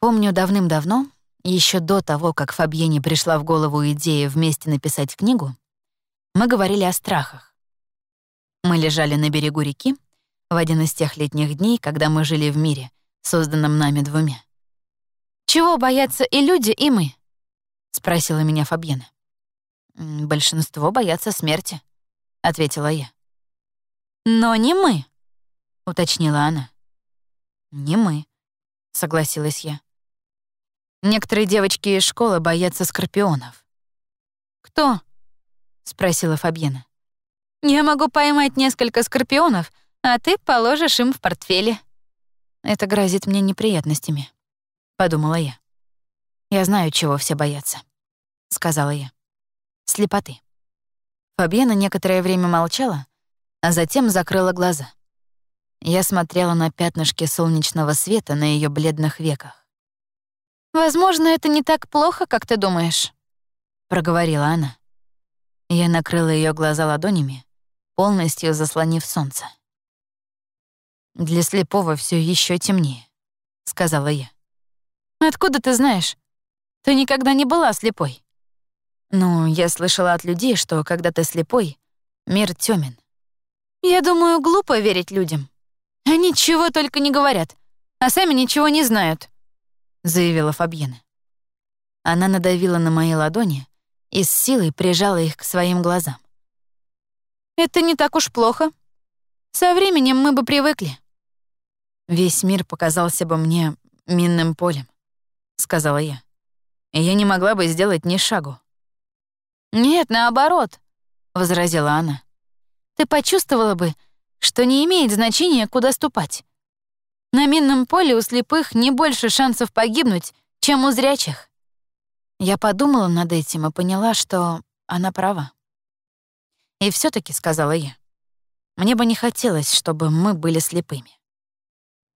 Помню, давным-давно, еще до того, как Фабьене пришла в голову идея вместе написать книгу, мы говорили о страхах. Мы лежали на берегу реки в один из тех летних дней, когда мы жили в мире, созданном нами двумя. «Чего боятся и люди, и мы?» — спросила меня Фабьена. «Большинство боятся смерти», — ответила я. «Но не мы», — уточнила она. «Не мы», — согласилась я. Некоторые девочки из школы боятся скорпионов. «Кто?» — спросила Фабьена. «Я могу поймать несколько скорпионов, а ты положишь им в портфеле». «Это грозит мне неприятностями», — подумала я. «Я знаю, чего все боятся», — сказала я. «Слепоты». Фабьена некоторое время молчала, а затем закрыла глаза. Я смотрела на пятнышки солнечного света на ее бледных веках. «Возможно, это не так плохо, как ты думаешь», — проговорила она. Я накрыла ее глаза ладонями, полностью заслонив солнце. «Для слепого все еще темнее», — сказала я. «Откуда ты знаешь? Ты никогда не была слепой». «Ну, я слышала от людей, что когда ты слепой, мир тёмен». «Я думаю, глупо верить людям. Они чего только не говорят, а сами ничего не знают», — заявила Фабьена. Она надавила на мои ладони и с силой прижала их к своим глазам. «Это не так уж плохо. Со временем мы бы привыкли». «Весь мир показался бы мне минным полем», — сказала я. «И я не могла бы сделать ни шагу». «Нет, наоборот», — возразила она. «Ты почувствовала бы, что не имеет значения, куда ступать. На минном поле у слепых не больше шансов погибнуть, чем у зрячих. Я подумала над этим и поняла, что она права. И все таки сказала я, мне бы не хотелось, чтобы мы были слепыми.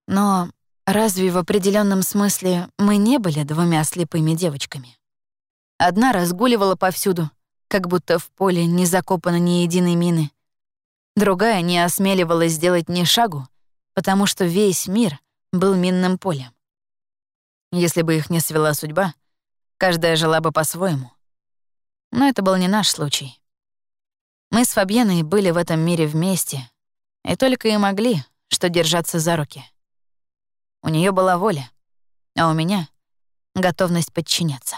Но разве в определенном смысле мы не были двумя слепыми девочками? Одна разгуливала повсюду, как будто в поле не закопано ни единой мины. Другая не осмеливалась сделать ни шагу, потому что весь мир был минным полем. Если бы их не свела судьба, каждая жила бы по-своему. Но это был не наш случай. Мы с Фабьеной были в этом мире вместе, и только и могли, что держаться за руки. У нее была воля, а у меня — готовность подчиняться.